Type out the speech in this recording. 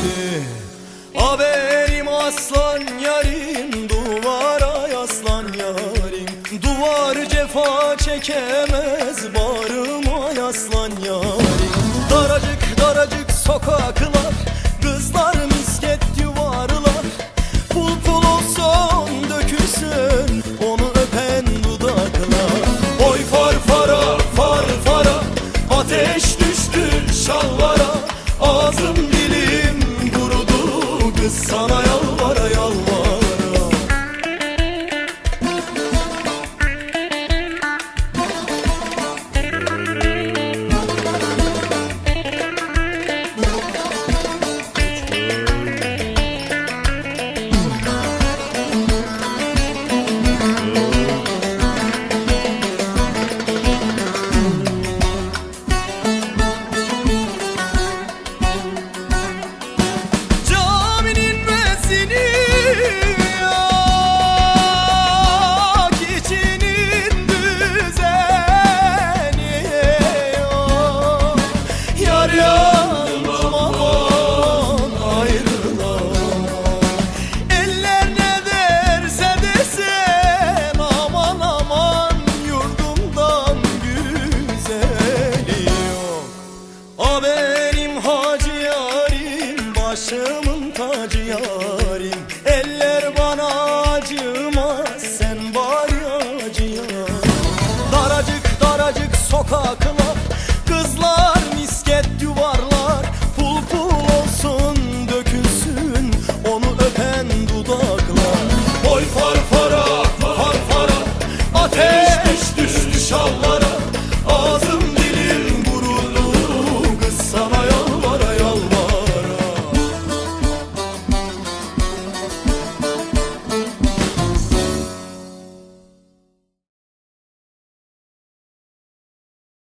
geldi. Haberim aslan yarim Duvara yaslan yarim. Duvar cefa çekemez Bağrıma yaslan yarim. Daracık daracık sokak sana Some